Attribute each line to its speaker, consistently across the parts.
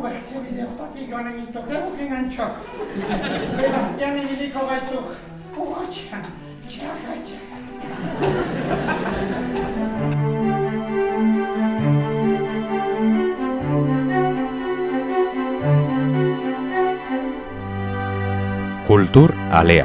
Speaker 1: Ubertze bide hortatik joan egituk egukin antxok. Belartian ibiliko gaituk. Urratxean, txarratxean.
Speaker 2: Kultur alea.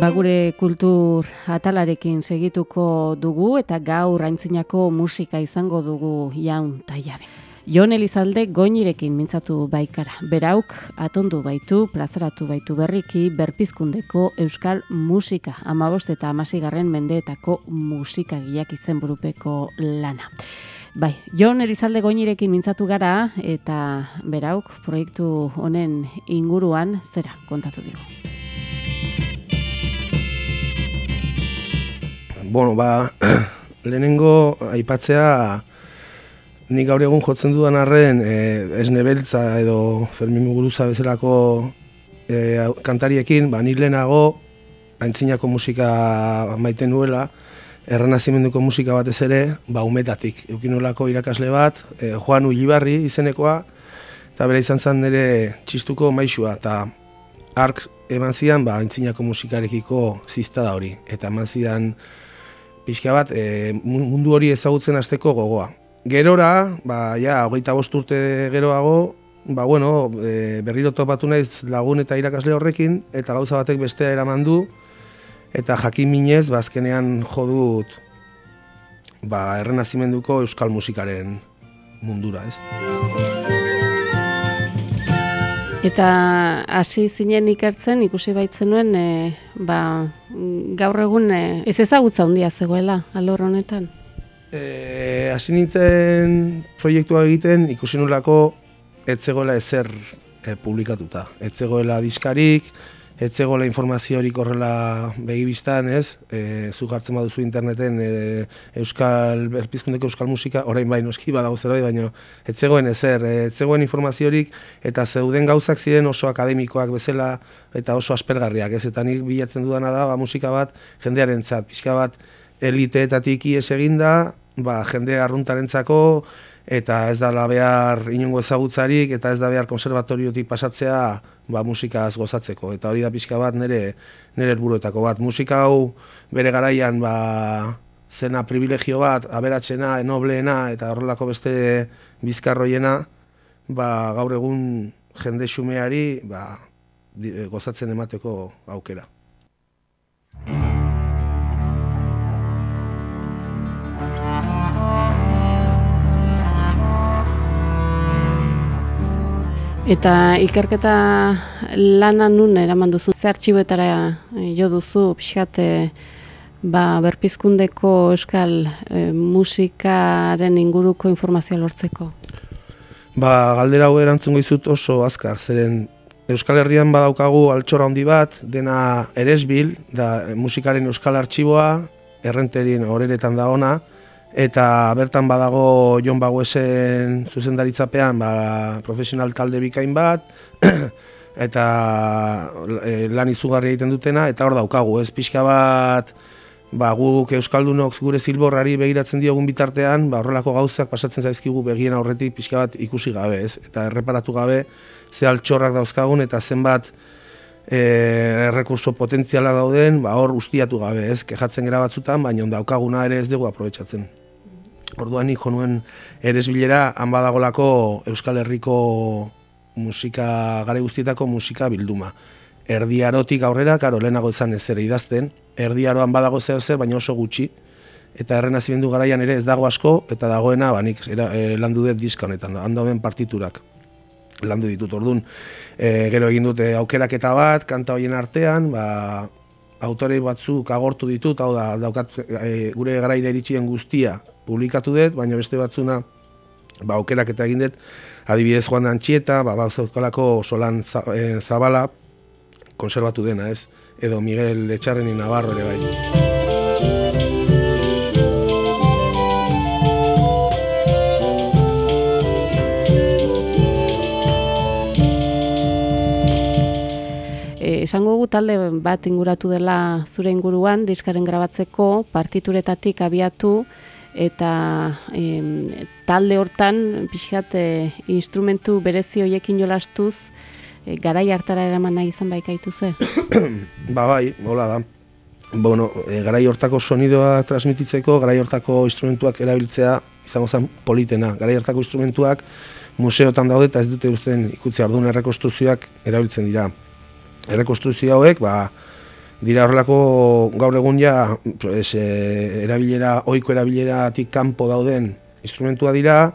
Speaker 3: Ba gure kultur atalarekin segituko dugu eta gaur aintzinako musika izango dugu jaun ta jabe. Jon Elizalde goinirekin mintzatu baikara. Berauk atondu baitu, plazaratu baitu berriki berpizkundeko euskal musika. Amabost eta amasigarren mendeetako musikagiak izenburupeko lana. Bai, Jon Elizalde goinirekin mintzatu gara eta berauk proiektu honen inguruan zera kontatu digu.
Speaker 4: Bueno, ba, lehenengo aipatzea nik gaur egun jotzen dudan arren e, esne beltza edo Fermin Muguruza bezalako e, kantariekin, ba, nik lehenago aintzinako musika maiten nuela, errenazimenduko musika batez ere, ba, umetatik. Eukin irakasle bat, e, Juan Ulibarri izenekoa, eta bera izan zen nire txistuko maixua, eta ark eman zidan, ba, aintzinako musikarekiko zizta da hori. Eta eman zidan pixka bat, e, mundu hori ezagutzen hasteko gogoa. Gerora, ba, ja, hogeita bost urte geroago, ba, bueno, e, berriro topatu naiz lagun eta irakasle horrekin, eta gauza batek bestea eraman du, eta jakin minez, ba, azkenean jodut, ba, errenazimenduko euskal musikaren mundura, ez?
Speaker 3: Eta hasi zinen ikertzen, ikusi baitzen nuen, e, ba, gaur egun e, ez ezagutza handia zegoela, alor honetan.
Speaker 4: E, hasi nintzen proiektua egiten, ikusi nolako ez zegoela ezer e, publikatuta. Ez zegoela diskarik, ez zegoela informaziorik horrela begibistan, ez? E, zu jartzen baduzu interneten e, euskal, berpizkundeko euskal musika, orain bai noski badago zerbait, baina ez zegoen ezer, e, ez zegoen informaziorik, eta zeuden gauzak ziren oso akademikoak bezala, eta oso aspergarriak, ez? Eta nik bilatzen dudana da, ba, musika bat, jendearen zat, pixka bat, eliteetatik ies eginda, ba, jende arruntarentzako, eta ez da behar inongo ezagutzarik, eta ez da behar konservatoriotik pasatzea ba, musikaz gozatzeko. Eta hori da pixka bat nire, nire helburuetako bat. Musika hau bere garaian ba, zena privilegio bat, aberatxena, enobleena, eta horrelako beste bizkarroiena, ba, gaur egun jende xumeari ba, gozatzen emateko aukera.
Speaker 3: Eta ikerketa lana nun eraman duzu, ze artxiboetara jo duzu, pixate, ba, berpizkundeko euskal e, musikaren inguruko informazioa lortzeko?
Speaker 4: Ba, galdera hau erantzun goizut oso azkar, zeren Euskal Herrian badaukagu altxora handi bat, dena eresbil, da musikaren euskal artxiboa, errenterien horeretan da ona, eta bertan badago Jon Baguesen zuzendaritzapean ba, profesional talde bikain bat, eta e, lan izugarri egiten dutena, eta hor daukagu, ez pixka bat, ba, guk Euskaldunok gure zilborrari begiratzen diogun bitartean, ba, horrelako gauzak pasatzen zaizkigu begien aurretik pixka bat ikusi gabe, ez? Eta erreparatu gabe, ze altxorrak dauzkagun, eta zenbat e, errekurso potentziala dauden, ba, hor ustiatu gabe, ez? Kejatzen gara batzutan, baina daukaguna ere ez dugu aprobetsatzen. Orduan jo nuen eresbilera han badagolako Euskal Herriko musika gare guztietako musika bilduma. Erdiarotik aurrera, karo, lehenago izan ez ere idazten, erdiaroan badago zeo zer, baina oso gutxi, eta errenazimendu garaian ere ez dago asko, eta dagoena, ba, nik era, e, landu dut diska honetan, handa partiturak landu ditut, orduan, e, gero egin dute aukeraketa bat, kanta hoien artean, ba, autorei batzuk agortu ditut, hau da, daukat e, gure garaile iritsien guztia publikatu dut, baina beste batzuna ba, aukerak eta egin dut Adibidez joan antxieta, ba, bauzokalako solan eh, zabala konservatu dena, ez? Edo Miguel Etxarreni Navarro ere bai.
Speaker 3: E, esango dugu talde bat inguratu dela zure inguruan, diskaren grabatzeko, partituretatik abiatu, eta em, talde hortan, pixkat, e, instrumentu berezi hoiekin jolastuz, e, garai hartara eraman nahi izan baikaitu ze.
Speaker 4: Ba bai, hola da. Bueno, e, garai hortako sonidoa transmititzeko, garai hortako instrumentuak erabiltzea izango zen politena. Garai hortako instrumentuak museotan daude eta ez dute uzten ikutzi ardun errekonstruzioak erabiltzen dira. Errekonstruzio hauek, ba, dira horrelako gaur egun ja pues, e, erabilera, ohiko erabileratik kanpo dauden instrumentua dira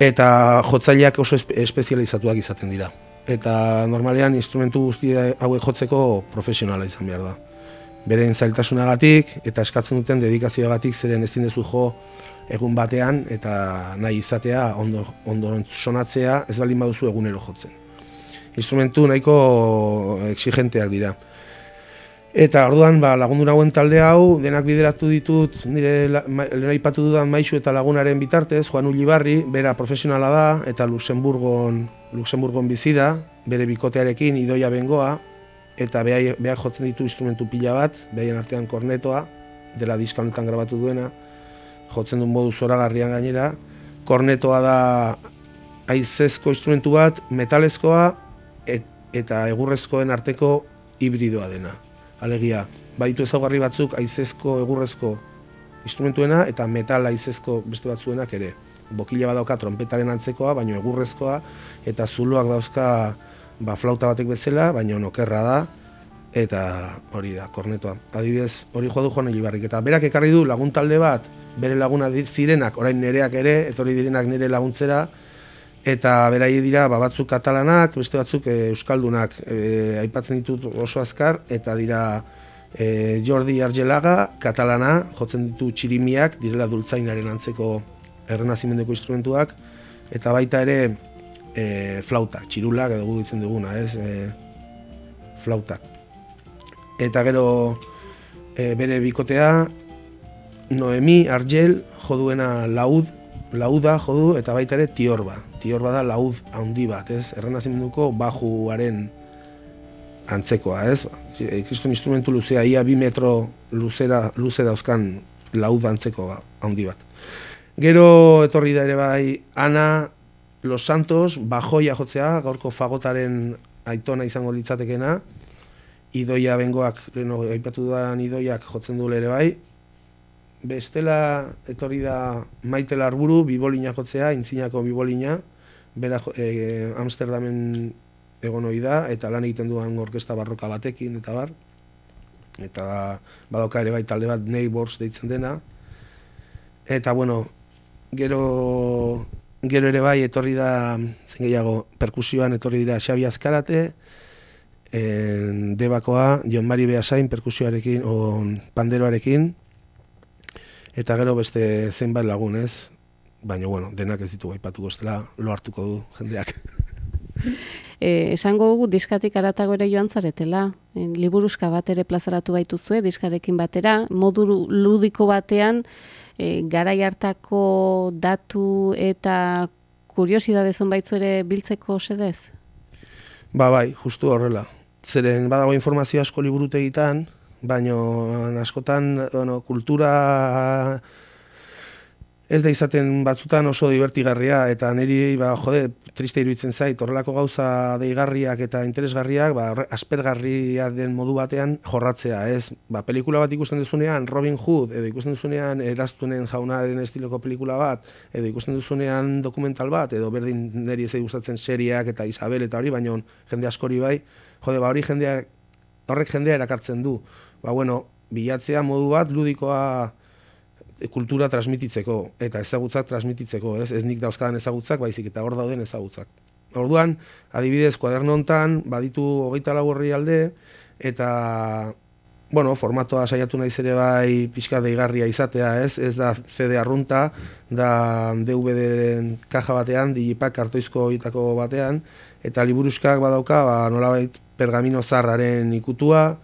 Speaker 4: eta jotzaileak oso espe- espezializatuak izaten dira. Eta normalean instrumentu guzti hauek jotzeko profesionala izan behar da. Beren zailtasunagatik eta eskatzen duten dedikazioagatik zeren ezin duzu jo egun batean eta nahi izatea ondo, ondo sonatzea ez baldin baduzu egunero jotzen. Instrumentu nahiko exigenteak dira. Eta orduan ba, lagundu nagoen talde hau, denak bideratu ditut nire lehen aipatu dudan maisu eta lagunaren bitartez, Juan Ulibarri, bera profesionala da eta Luxemburgon, Luxemburgon bizi da, bere bikotearekin idoia bengoa, eta behai, behar jotzen ditu instrumentu pila bat, behaien artean kornetoa, dela diska honetan grabatu duena, jotzen duen modu zoragarrian gainera. Kornetoa da haizezko instrumentu bat, metalezkoa et, eta egurrezkoen arteko hibridoa dena. Alegia, baditu ezaugarri batzuk haizezko egurrezko instrumentuena eta metal haizezko beste batzuenak ere. Bokila badauka trompetaren antzekoa, baino egurrezkoa eta zuloak dauzka ba, flauta batek bezala, baino nokerra da eta hori da, kornetoa. Adibidez, hori joa du Juan Elibarrik eta berak ekarri du lagun talde bat, bere laguna zirenak, orain nereak ere, etorri direnak nire laguntzera, eta berai dira ba, batzuk katalanak, beste batzuk e, euskaldunak e, aipatzen ditut oso azkar, eta dira e, Jordi Argelaga, katalana, jotzen ditu txirimiak, direla dultzainaren antzeko errenazimendeko instrumentuak, eta baita ere e, flauta, txirulak edo gu ditzen duguna, ez, e, flautak. Eta gero e, bere bikotea, Noemi Argel, joduena laud, lauda jodu, eta baita ere tiorba. Tiorba da laud handi bat, ez? Errenazimenduko bajuaren antzekoa, ez? Kriston instrumentu luzea, ia bi metro luzera, luze dauzkan laud antzeko handi bat. Gero etorri da ere bai Ana Los Santos, bajoia jotzea, gaurko fagotaren aitona izango litzatekena, idoia bengoak, leheno aipatu dudan idoiak jotzen du ere bai, Bestela etorri da Maite Larburu bibolina jotzea, intzinako bibolina, bera e, Amsterdamen egon ohi da, eta lan egiten duan orkesta barroka batekin, eta bar. Eta badauka ere bai talde bat Neighbors deitzen dena. Eta bueno, gero, gero ere bai etorri da, zen gehiago, perkusioan etorri dira Xabi Azkarate, en, debakoa, Jon Mari Beasain perkusioarekin, o panderoarekin, eta gero beste zenbait lagun ez, baina bueno, denak ez ditugu aipatuko estela, lo hartuko du jendeak.
Speaker 3: E, esango dugu diskatik aratago ere joan zaretela. E, liburuska bat ere plazaratu baituzue diskarekin batera, modu ludiko batean e, garai hartako datu eta kuriosidade zonbaitzu ere biltzeko sedez?
Speaker 4: Ba bai, justu horrela. Zeren badago informazio asko liburutegitan, baino askotan bueno, kultura ez da izaten batzutan oso divertigarria eta niri ba jode triste iruditzen zait horrelako gauza deigarriak eta interesgarriak ba aspergarria den modu batean jorratzea, ez? Ba pelikula bat ikusten duzunean Robin Hood edo ikusten duzunean Eraztunen jaunaren estiloko pelikula bat edo ikusten duzunean dokumental bat edo berdin niri ez gustatzen seriak eta Isabel eta hori baino jende askori bai jode ba hori jendea horrek jendea erakartzen du. Ba bueno, bilatzea modu bat ludikoa kultura transmititzeko eta ezagutzak transmititzeko, ez? Ez nik dauzkadan ezagutzak, baizik eta hor dauden ezagutzak. Orduan, adibidez, kuaderno hontan baditu hogeita lau alde eta bueno, formatoa saiatu naiz ere bai pixka deigarria izatea, ez? Ez da CD arrunta, da DVD-en kaja batean, digipak kartoizko itako batean, eta liburuskak badauka, ba, nolabait pergamino zarraren ikutua,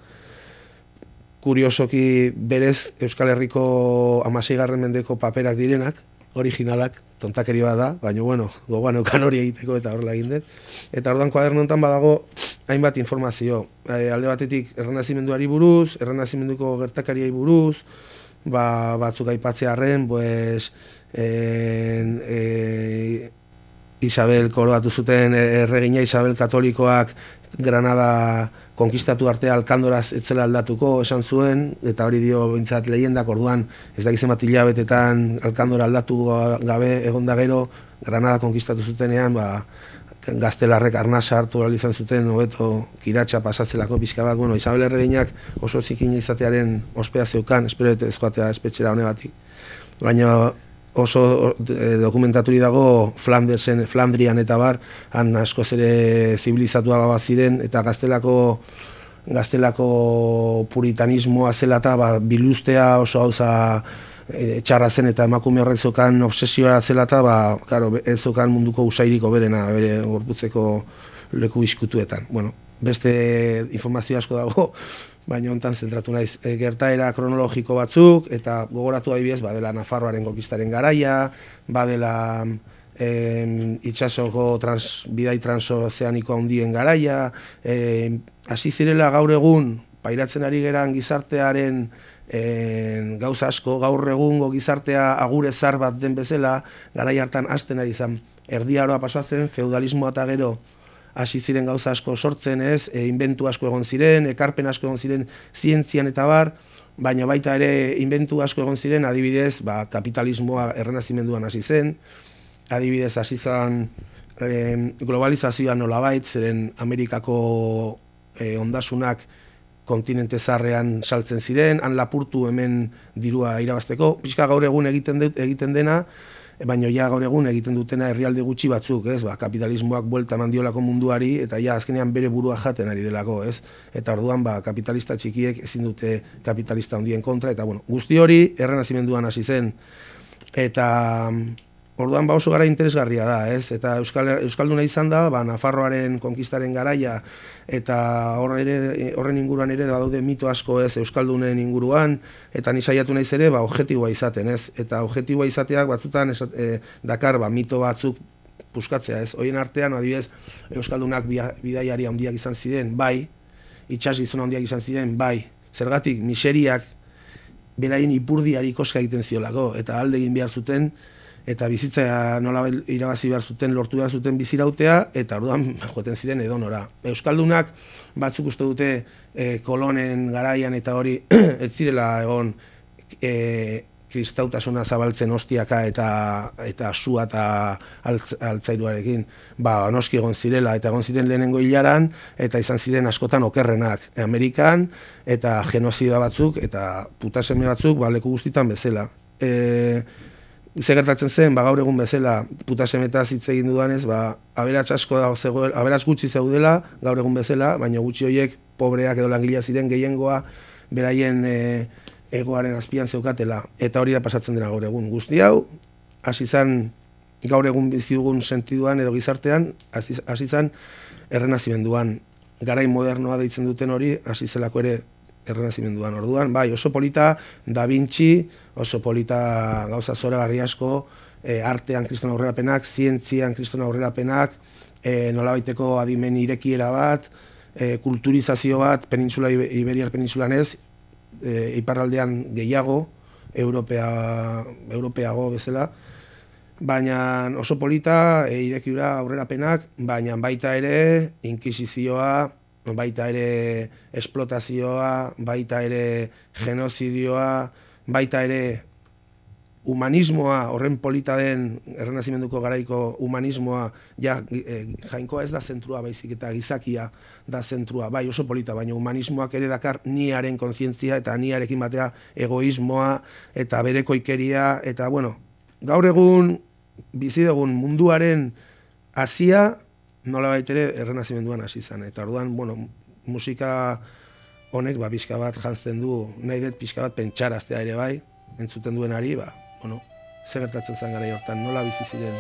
Speaker 4: kuriosoki berez Euskal Herriko amaseigarren mendeko paperak direnak, originalak, tontakeri da, baina bueno, gogoan eukan hori egiteko eta horrela egin den. Eta orduan kuaderno honetan badago hainbat informazio. E, alde batetik errenazimenduari buruz, errenazimenduko gertakariai buruz, ba, batzuk aipatzearen, pues, en, e, Isabel koroatu zuten erregina Isabel katolikoak Granada konkistatu arte alkandoraz etzela aldatuko esan zuen, eta hori dio bintzat lehendak orduan, ez da bat hilabetetan alkandora aldatu gabe egon da gero, Granada konkistatu zutenean, ba, gaztelarrek arnasa hartu izan zuten, hobeto kiratxa pasatzelako pixka bat, bueno, Isabel Erreginak oso zikin izatearen ospea zeukan, espero eta ezkoatea espetxera honegatik. Baina oso e, dokumentaturi dago Flandersen, Flandrian eta bar, han asko zere zibilizatua ziren, eta gaztelako gaztelako puritanismoa zela eta ba, biluztea oso gauza e, txarra zen eta emakume horrek zokan obsesioa zela eta ba, claro, ez zokan munduko usairiko berena, bere gorputzeko leku iskutuetan. Bueno, beste informazio asko dago, baina hontan zentratu naiz e, gertaera kronologiko batzuk eta gogoratu adibidez badela Nafarroaren kokistaren garaia, badela e, itsasoko trans, bidai transozeaniko handien garaia, hasi zirela gaur egun pairatzen ari geran gizartearen e, gauza asko, gaur egungo gizartea agure zar bat den bezala, garai hartan hasten ari izan erdiaroa pasatzen, feudalismoa eta gero hasi ziren gauza asko sortzen, ez, e, inventu asko egon ziren, ekarpen asko egon ziren zientzian eta bar, baina baita ere inventu asko egon ziren, adibidez, ba, kapitalismoa errenazimenduan hasi zen, adibidez hasi zen e, globalizazioa nolabait, zeren Amerikako e, ondasunak kontinente zarrean saltzen ziren, han lapurtu hemen dirua irabazteko, pixka gaur egun egiten, egiten dena, baino ja gaur egun egiten dutena herrialde gutxi batzuk, ez? Ba, kapitalismoak buelta mandiolako munduari eta ja azkenean bere burua jaten ari delako, ez? Eta orduan ba, kapitalista txikiek ezin dute kapitalista handien kontra eta bueno, guzti hori errenazimenduan hasi zen eta Orduan ba oso gara interesgarria da, ez? Eta Euskal Euskalduna izan da, ba Nafarroaren konkistaren garaia eta ere horren inguruan ere badaude mito asko, ez? Euskaldunen inguruan eta ni saiatu naiz ere, ba objektiboa izaten, ez? Eta objektiboa izateak batzutan esat, e, dakar ba mito batzuk puskatzea, ez? Hoien artean adibidez Euskaldunak bidaiari handiak izan ziren, bai. Itsas gizon handiak izan ziren, bai. Zergatik miseriak beraien ipurdiari koska egiten ziolako eta alde egin behar zuten eta bizitza nola irabazi behar zuten, lortu behar zuten bizirautea, eta orduan joten ziren edonora. Euskaldunak batzuk uste dute e, kolonen garaian eta hori ez zirela egon e, kristautasuna zabaltzen ostiaka eta eta sua eta altz, altzairuarekin. Ba noski egon zirela eta egon ziren lehenengo hilaran eta izan ziren askotan okerrenak. Amerikan eta genozida batzuk eta putaseme batzuk ba leku guztitan bezala. E, Ze gertatzen zen, ba, gaur egun bezala, puta semetaz hitz egin dudanez, ba, aberats asko da, zegoel, aberats gutxi zeudela, gaur egun bezala, baina gutxi horiek, pobreak edo langilea ziren gehiengoa, beraien e, egoaren azpian zeukatela, eta hori da pasatzen dena gaur egun. Guzti hau, hasi zan, gaur egun bizi dugun sentiduan edo gizartean, hasi zan, errenazimenduan, garai modernoa deitzen duten hori, hasi zelako ere errenazimenduan. Orduan, bai, oso polita Da Vinci, oso polita gauza zora asko, e, artean kriston aurrerapenak, zientzian kriston aurrerapenak, e, nolabaiteko adimen irekiera bat, e, kulturizazio bat, peninsula Iberiar peninsulan ez, e, iparraldean gehiago, Europea, Europeago bezala, baina oso polita, e, irekiura aurrerapenak, baina baita ere, inkisizioa, baita ere esplotazioa, baita ere genozidioa, baita ere humanismoa, horren polita den errenazimenduko garaiko humanismoa, ja, e, jainkoa ez da zentrua baizik eta gizakia da zentrua, bai oso polita, baina humanismoak ere dakar niaren kontzientzia eta niarekin batea egoismoa eta berekoikeria, eta bueno, gaur egun bizidegun munduaren hasia nola ere errenazimenduan hasi zen. Eta orduan, bueno, musika honek ba pixka bat jantzten du, nahi dut pixka bat pentsaraztea ere bai, entzuten duenari, ba, bueno, zer gertatzen zen gara hortan, nola bizi ziren.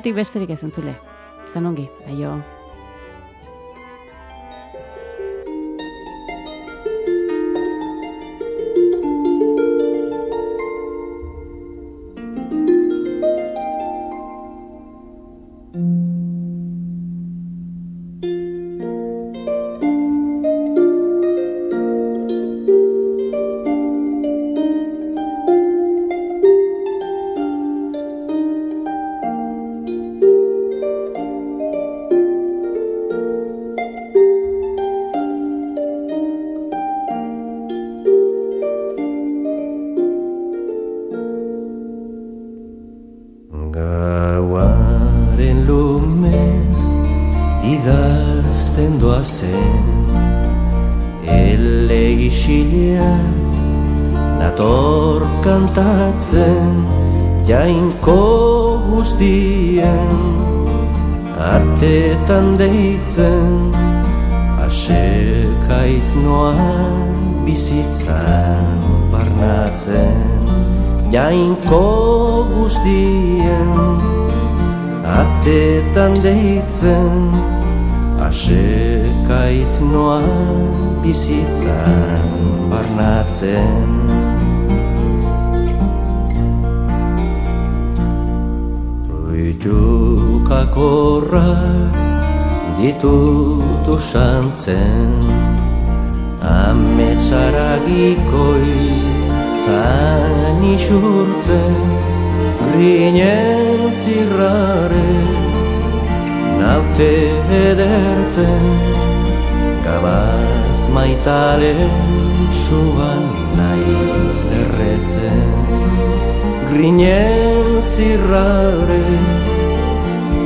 Speaker 5: Banera aletik besterik ez entzule. Zan ongi, aio.
Speaker 6: Atetan deitzen Asekaitz noa bizitzan barnatzen.
Speaker 5: Jainko guztien atetan deitzen asekaitz noa bizitzan barnatzen Ruitukakorrak ditut usantzen Ametsara bikoi tan isurtzen Grinen zirrare naute edertzen. Gabaz maitale suan nahi zerretzen Grinen zirrare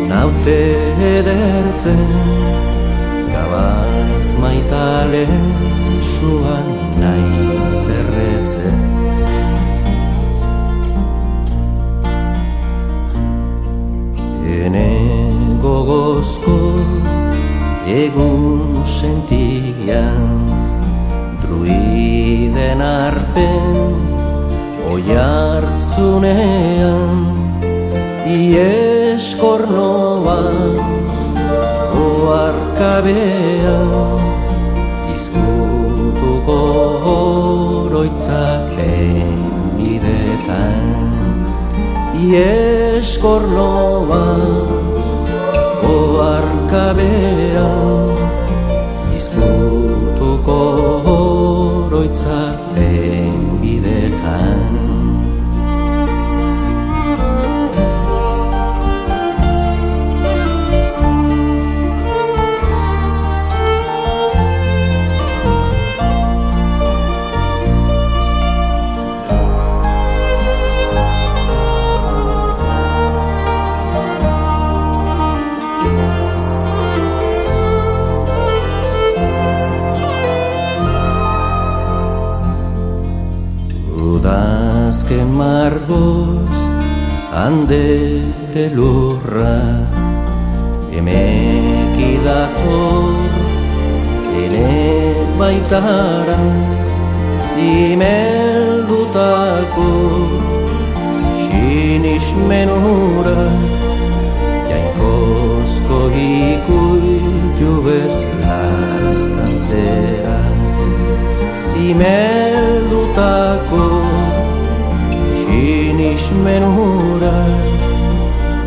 Speaker 5: naute edertzen Gabaz maitale suan nahi zerretzen Ene gogozko egun sentian Druiden arpen oiartzunean Ieskornoan oarkabean Izkutuko oroitzapen bidetan Ieskornoan oarkabean Izkutuko oroitzapen bidetan Udazken margoz handere lurra Emeki dator ene baitara Zimeldutako sinis menura Jainkozko ikuitu ez lastantzera Zimeldutako menura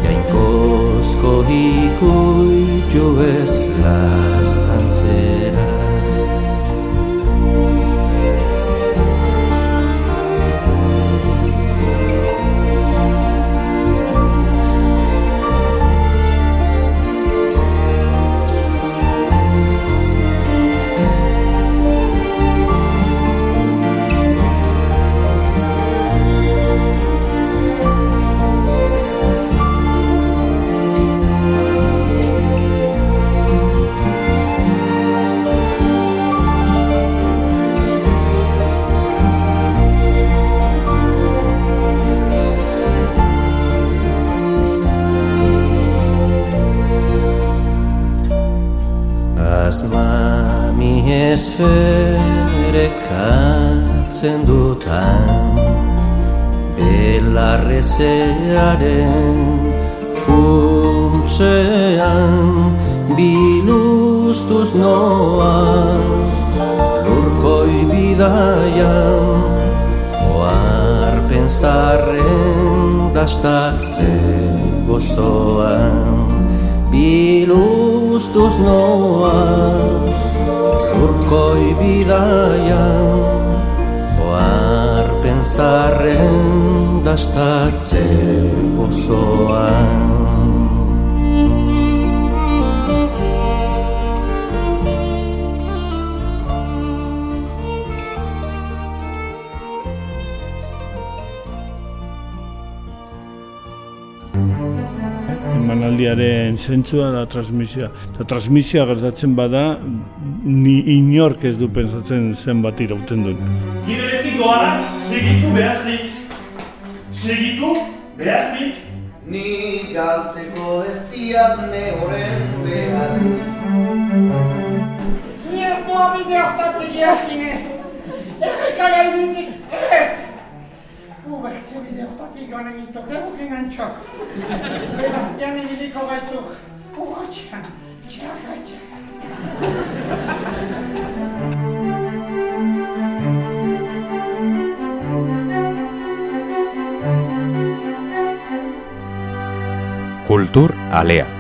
Speaker 5: Jainkozko ikuitu ez lastantzera Belarrezearen funtsean Biluztuz noa lurkoi bidaian Oar pensarren dastatzen gozoan. Biluztuz noa lurkoi bidaian Oar pensarren dastatzen gozoan
Speaker 7: emanaldiaren zentzua da transmisioa. Eta transmisioa gertatzen bada, ni inork ez du pensatzen zenbat irauten duen.
Speaker 8: Giberetik doanak segitu behaznik. Segitu behaznik.
Speaker 5: Ni galtzeko ez diatne horren behar
Speaker 1: Ni ez noa bide hortatik jasine. Erreka gainetik ez. Ubertze bide
Speaker 3: hortatik joan editu, gerukin antxok. Beraztian ibiliko gaituk, urratxean, txaka, txaka.
Speaker 2: Kultur Alea